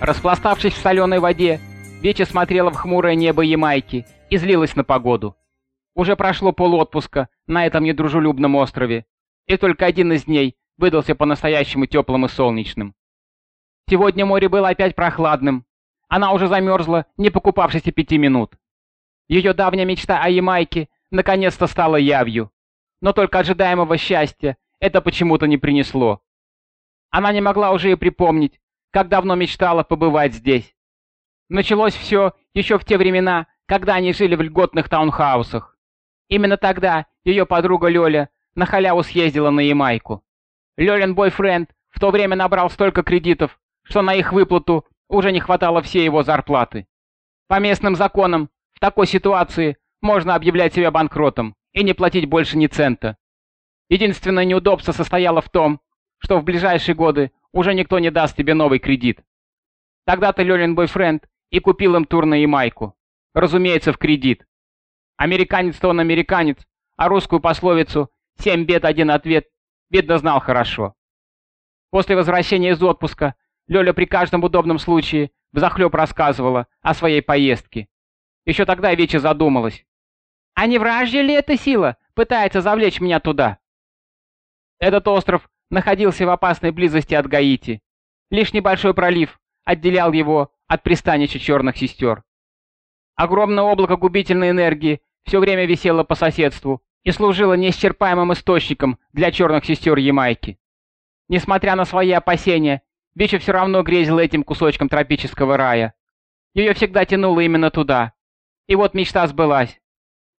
Распластавшись в соленой воде, Веча смотрела в хмурое небо Ямайки и злилась на погоду. Уже прошло полотпуска на этом недружелюбном острове, и только один из дней выдался по-настоящему теплым и солнечным. Сегодня море было опять прохладным. Она уже замерзла, не покупавшись и пяти минут. Ее давняя мечта о Ямайке наконец-то стала явью. Но только ожидаемого счастья это почему-то не принесло. Она не могла уже и припомнить, как давно мечтала побывать здесь. Началось все еще в те времена, когда они жили в льготных таунхаусах. Именно тогда ее подруга Лёля на халяву съездила на Ямайку. Лёлин бойфренд в то время набрал столько кредитов, что на их выплату уже не хватало всей его зарплаты. По местным законам, в такой ситуации можно объявлять себя банкротом и не платить больше ни цента. Единственное неудобство состояло в том, что в ближайшие годы уже никто не даст тебе новый кредит. Тогда-то Лёлин бойфренд и купил им тур на Ямайку. Разумеется, в кредит. Американец-то он американец, а русскую пословицу «семь бед, один ответ» видно знал хорошо. После возвращения из отпуска Лёля при каждом удобном случае взахлёб рассказывала о своей поездке. Еще тогда Веча задумалась. А не вражья ли эта сила пытается завлечь меня туда? Этот остров находился в опасной близости от Гаити. Лишь небольшой пролив отделял его от пристанища черных сестер. Огромное облако губительной энергии все время висело по соседству и служило неисчерпаемым источником для черных сестер Ямайки. Несмотря на свои опасения, Бича все равно грезила этим кусочком тропического рая. Ее всегда тянуло именно туда. И вот мечта сбылась.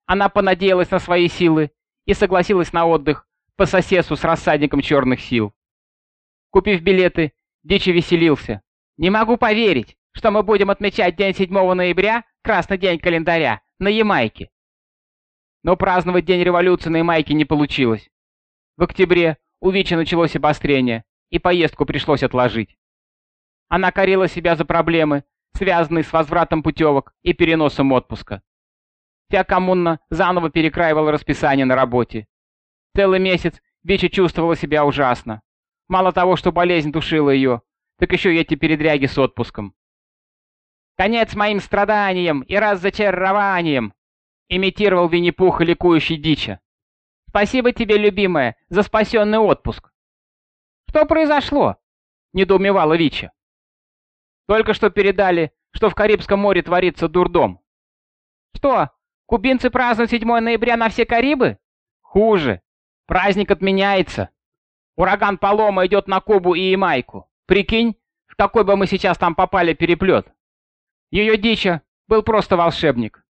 Она понадеялась на свои силы и согласилась на отдых по соседству с рассадником черных сил. Купив билеты, Дичи веселился. «Не могу поверить, что мы будем отмечать день 7 ноября, красный день календаря, на Ямайке». Но праздновать День революции на Ямайке не получилось. В октябре у Вичи началось обострение, и поездку пришлось отложить. Она корила себя за проблемы, связанные с возвратом путевок и переносом отпуска. Вся коммуна заново перекраивала расписание на работе. Целый месяц Бича чувствовала себя ужасно. Мало того, что болезнь душила ее, так еще и эти передряги с отпуском. «Конец моим страданиям и разочарованием!» имитировал Винни-Пух ликующий дича. «Спасибо тебе, любимая, за спасенный отпуск!» «Что произошло?» — недоумевала Вича. «Только что передали, что в Карибском море творится дурдом». «Что, кубинцы празднуют 7 ноября на все Карибы?» «Хуже. Праздник отменяется. Ураган Палома идет на Кубу и Ямайку. Прикинь, в какой бы мы сейчас там попали переплет. Ее дича был просто волшебник.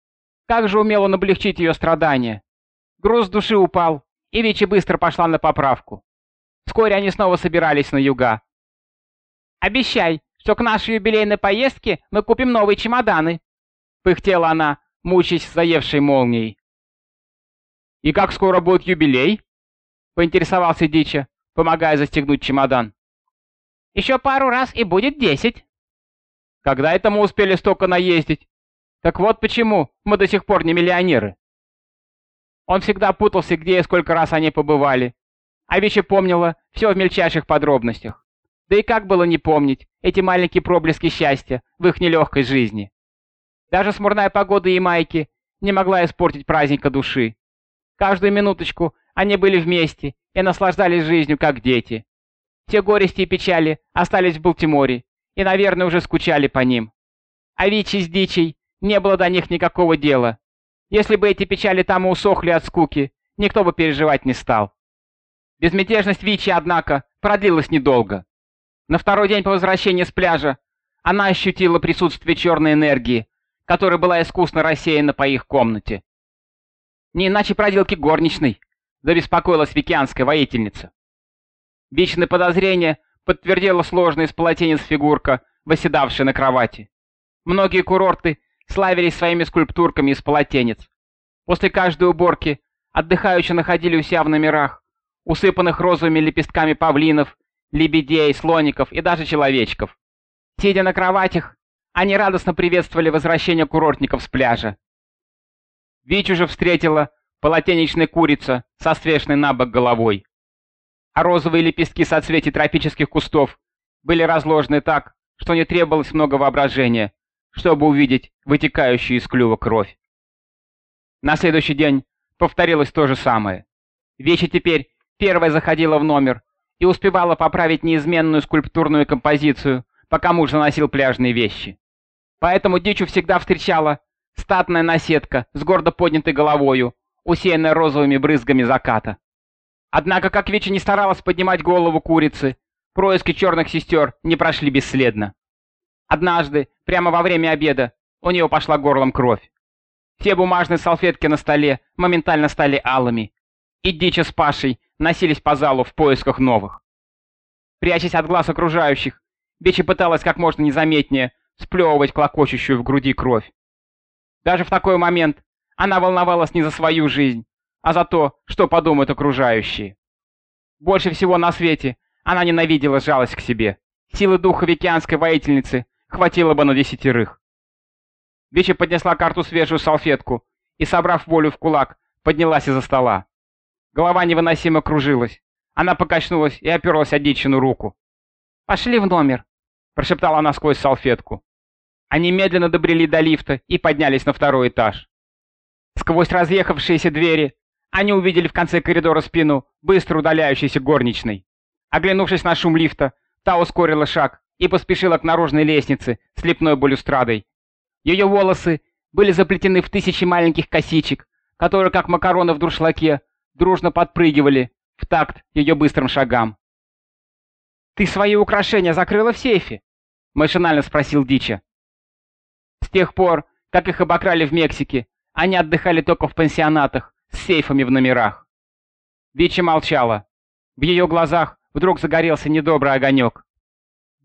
Как же умел он облегчить ее страдания. Груз души упал, и Вичи быстро пошла на поправку. Вскоре они снова собирались на юга. «Обещай, что к нашей юбилейной поездке мы купим новые чемоданы», — пыхтела она, мучаясь заевшей молнией. «И как скоро будет юбилей?» Поинтересовался Дича, помогая застегнуть чемодан. «Еще пару раз и будет десять». «Когда это мы успели столько наездить? Так вот почему мы до сих пор не миллионеры». Он всегда путался, где и сколько раз они побывали. А Вича помнила все в мельчайших подробностях. Да и как было не помнить эти маленькие проблески счастья в их нелегкой жизни. Даже смурная погода и майки не могла испортить праздника души. Каждую минуточку они были вместе и наслаждались жизнью, как дети. Все горести и печали остались в Балтиморе и, наверное, уже скучали по ним. А Вичи с Дичей не было до них никакого дела. Если бы эти печали там и усохли от скуки, никто бы переживать не стал. Безмятежность Вичи, однако, продлилась недолго. На второй день по возвращении с пляжа она ощутила присутствие черной энергии, которая была искусно рассеяна по их комнате. Не иначе проделки горничной, забеспокоилась викианская воительница. Вечное подозрение подтвердила сложная из полотенец фигурка, восседавшая на кровати. Многие курорты славились своими скульптурками из полотенец. После каждой уборки отдыхающие находили у себя в номерах, усыпанных розовыми лепестками павлинов, лебедей, слоников и даже человечков. Сидя на кроватях, они радостно приветствовали возвращение курортников с пляжа. Вич уже встретила полотенечная курица со свешенной на бок головой. А розовые лепестки соцветий тропических кустов были разложены так, что не требовалось много воображения, чтобы увидеть вытекающую из клюва кровь. На следующий день повторилось то же самое. Вечи теперь первая заходила в номер и успевала поправить неизменную скульптурную композицию, пока муж заносил пляжные вещи. Поэтому дичу всегда встречала статная наседка с гордо поднятой головою, усеянная розовыми брызгами заката. Однако, как Вечи не старалась поднимать голову курицы, происки черных сестер не прошли бесследно. Однажды, прямо во время обеда, у нее пошла горлом кровь. Все бумажные салфетки на столе моментально стали алыми, и Дича с Пашей носились по залу в поисках новых. Прячась от глаз окружающих, Бичи пыталась как можно незаметнее сплевывать клокочущую в груди кровь. Даже в такой момент она волновалась не за свою жизнь, а за то, что подумают окружающие. Больше всего на свете она ненавидела жалость к себе. Силы духа викианской воительницы хватило бы на десятерых. Бичи поднесла карту свежую салфетку и, собрав волю в кулак, поднялась из-за стола. Голова невыносимо кружилась. Она покачнулась и оперлась о дичину руку. «Пошли в номер», — прошептала она сквозь салфетку. Они медленно добрели до лифта и поднялись на второй этаж. Сквозь разъехавшиеся двери они увидели в конце коридора спину быстро удаляющейся горничной. Оглянувшись на шум лифта, та ускорила шаг и поспешила к наружной лестнице с лепной балюстрадой. Ее волосы были заплетены в тысячи маленьких косичек, которые, как макароны в дуршлаке, дружно подпрыгивали в такт ее быстрым шагам. «Ты свои украшения закрыла в сейфе?» — машинально спросил Дича. С тех пор, как их обокрали в Мексике, они отдыхали только в пансионатах с сейфами в номерах. Дичи молчала. В ее глазах вдруг загорелся недобрый огонек.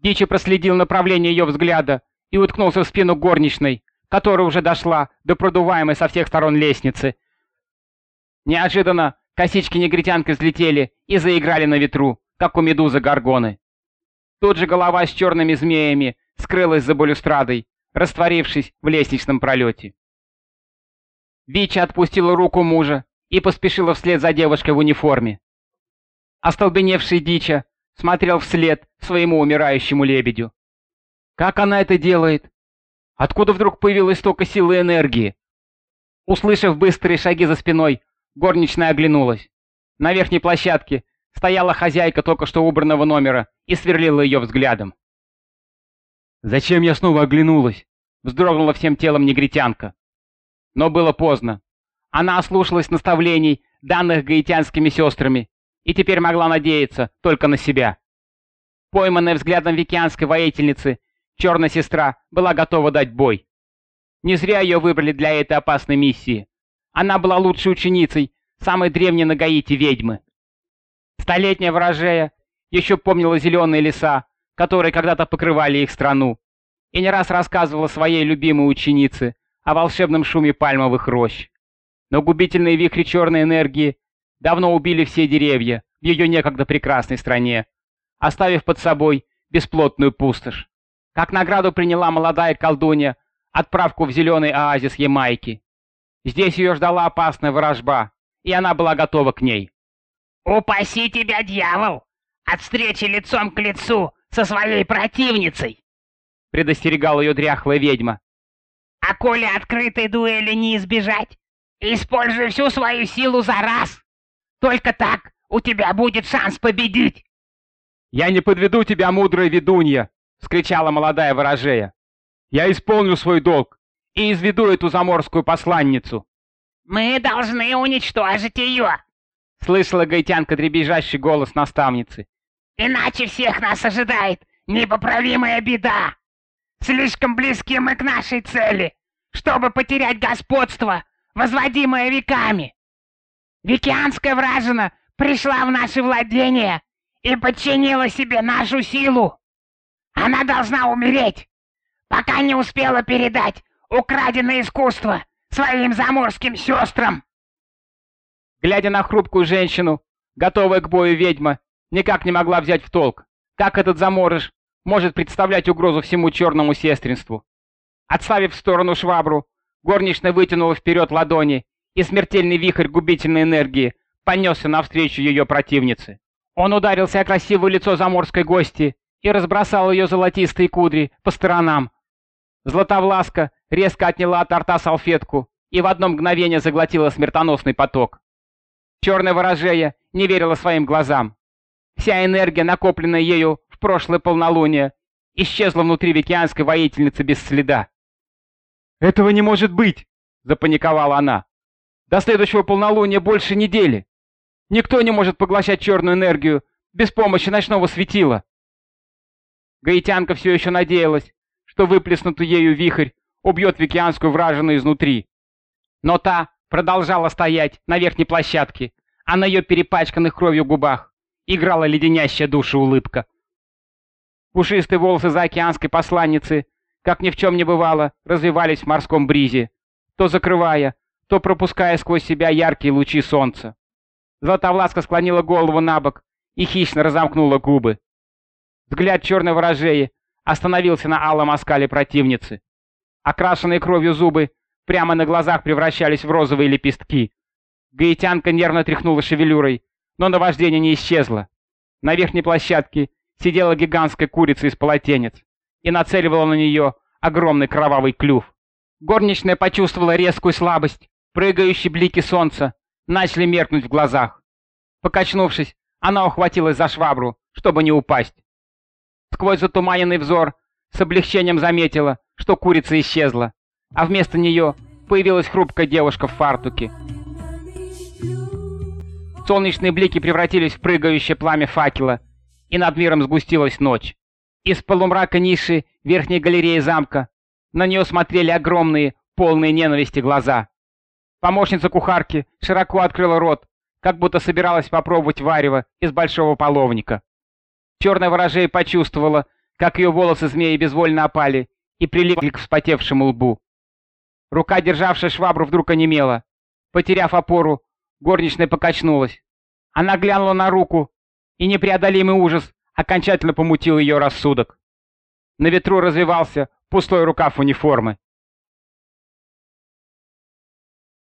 Дичи проследил направление ее взгляда и уткнулся в спину горничной, которая уже дошла до продуваемой со всех сторон лестницы. Неожиданно косички негритянки взлетели и заиграли на ветру, как у медузы горгоны. Тут же голова с черными змеями скрылась за балюстрадой, растворившись в лестничном пролете. Вича отпустила руку мужа и поспешила вслед за девушкой в униформе. Остолбеневший Дича смотрел вслед своему умирающему лебедю. Как она это делает? Откуда вдруг появилась столько силы и энергии? Услышав быстрые шаги за спиной, горничная оглянулась. На верхней площадке стояла хозяйка только что убранного номера и сверлила ее взглядом. «Зачем я снова оглянулась?» — вздрогнула всем телом негритянка. Но было поздно. Она ослушалась наставлений, данных гаитянскими сестрами, и теперь могла надеяться только на себя. Пойманная взглядом викианской воительницы, черная сестра была готова дать бой. Не зря ее выбрали для этой опасной миссии. Она была лучшей ученицей самой древней на Гаити ведьмы. Столетняя ворожея еще помнила зеленые леса, которые когда-то покрывали их страну, и не раз рассказывала своей любимой ученице о волшебном шуме пальмовых рощ. Но губительные вихри черной энергии давно убили все деревья в ее некогда прекрасной стране, оставив под собой бесплотную пустошь. Как награду приняла молодая колдунья отправку в зеленый оазис Ямайки. Здесь ее ждала опасная ворожба, и она была готова к ней. «Упаси тебя, дьявол, от встречи лицом к лицу со своей противницей!» предостерегала ее дряхлая ведьма. А коли открытой дуэли не избежать, используй всю свою силу за раз. Только так у тебя будет шанс победить. «Я не подведу тебя, мудрая ведунья!» — скричала молодая ворожея. «Я исполню свой долг и изведу эту заморскую посланницу!» «Мы должны уничтожить ее!» — слышала гаитянка дребезжащий голос наставницы. «Иначе всех нас ожидает непоправимая беда!» Слишком близки мы к нашей цели, чтобы потерять господство, возводимое веками. Викианская вражина пришла в наши владения и подчинила себе нашу силу. Она должна умереть, пока не успела передать украденное искусство своим заморским сестрам. Глядя на хрупкую женщину, готовая к бою ведьма, никак не могла взять в толк, как этот заморыш может представлять угрозу всему черному сестринству. Отставив в сторону швабру, горничная вытянула вперед ладони, и смертельный вихрь губительной энергии понесся навстречу ее противнице. Он ударился о красивое лицо заморской гости и разбросал ее золотистые кудри по сторонам. Златовласка резко отняла от рта салфетку и в одно мгновение заглотила смертоносный поток. Черная ворожея не верила своим глазам. Вся энергия, накопленная ею прошлое полнолуние, исчезла внутри викианской воительницы без следа. «Этого не может быть!» — запаниковала она. «До следующего полнолуния больше недели. Никто не может поглощать черную энергию без помощи ночного светила». Гаитянка все еще надеялась, что выплеснутый ею вихрь убьет викианскую вражину изнутри. Но та продолжала стоять на верхней площадке, а на ее перепачканных кровью губах играла леденящая душу улыбка. Пушистые волосы заокеанской посланницы, как ни в чем не бывало, развивались в морском бризе, то закрывая, то пропуская сквозь себя яркие лучи солнца. Златовласка склонила голову на бок и хищно разомкнула губы. Взгляд черной ворожеи остановился на алом оскале противницы. Окрашенные кровью зубы прямо на глазах превращались в розовые лепестки. Гаитянка нервно тряхнула шевелюрой, но наваждение не исчезло. На верхней площадке сидела гигантская курица из полотенец и нацеливала на нее огромный кровавый клюв. Горничная почувствовала резкую слабость, прыгающие блики солнца начали меркнуть в глазах. Покачнувшись, она ухватилась за швабру, чтобы не упасть. Сквозь затуманенный взор с облегчением заметила, что курица исчезла, а вместо нее появилась хрупкая девушка в фартуке. Солнечные блики превратились в прыгающее пламя факела, и над миром сгустилась ночь. Из полумрака ниши верхней галереи замка на нее смотрели огромные, полные ненависти глаза. Помощница кухарки широко открыла рот, как будто собиралась попробовать варево из большого половника. Черная ворожея почувствовала, как ее волосы змеи безвольно опали и прилипли к вспотевшему лбу. Рука, державшая швабру, вдруг онемела. Потеряв опору, горничная покачнулась. Она глянула на руку, и непреодолимый ужас окончательно помутил ее рассудок. На ветру развивался пустой рукав униформы.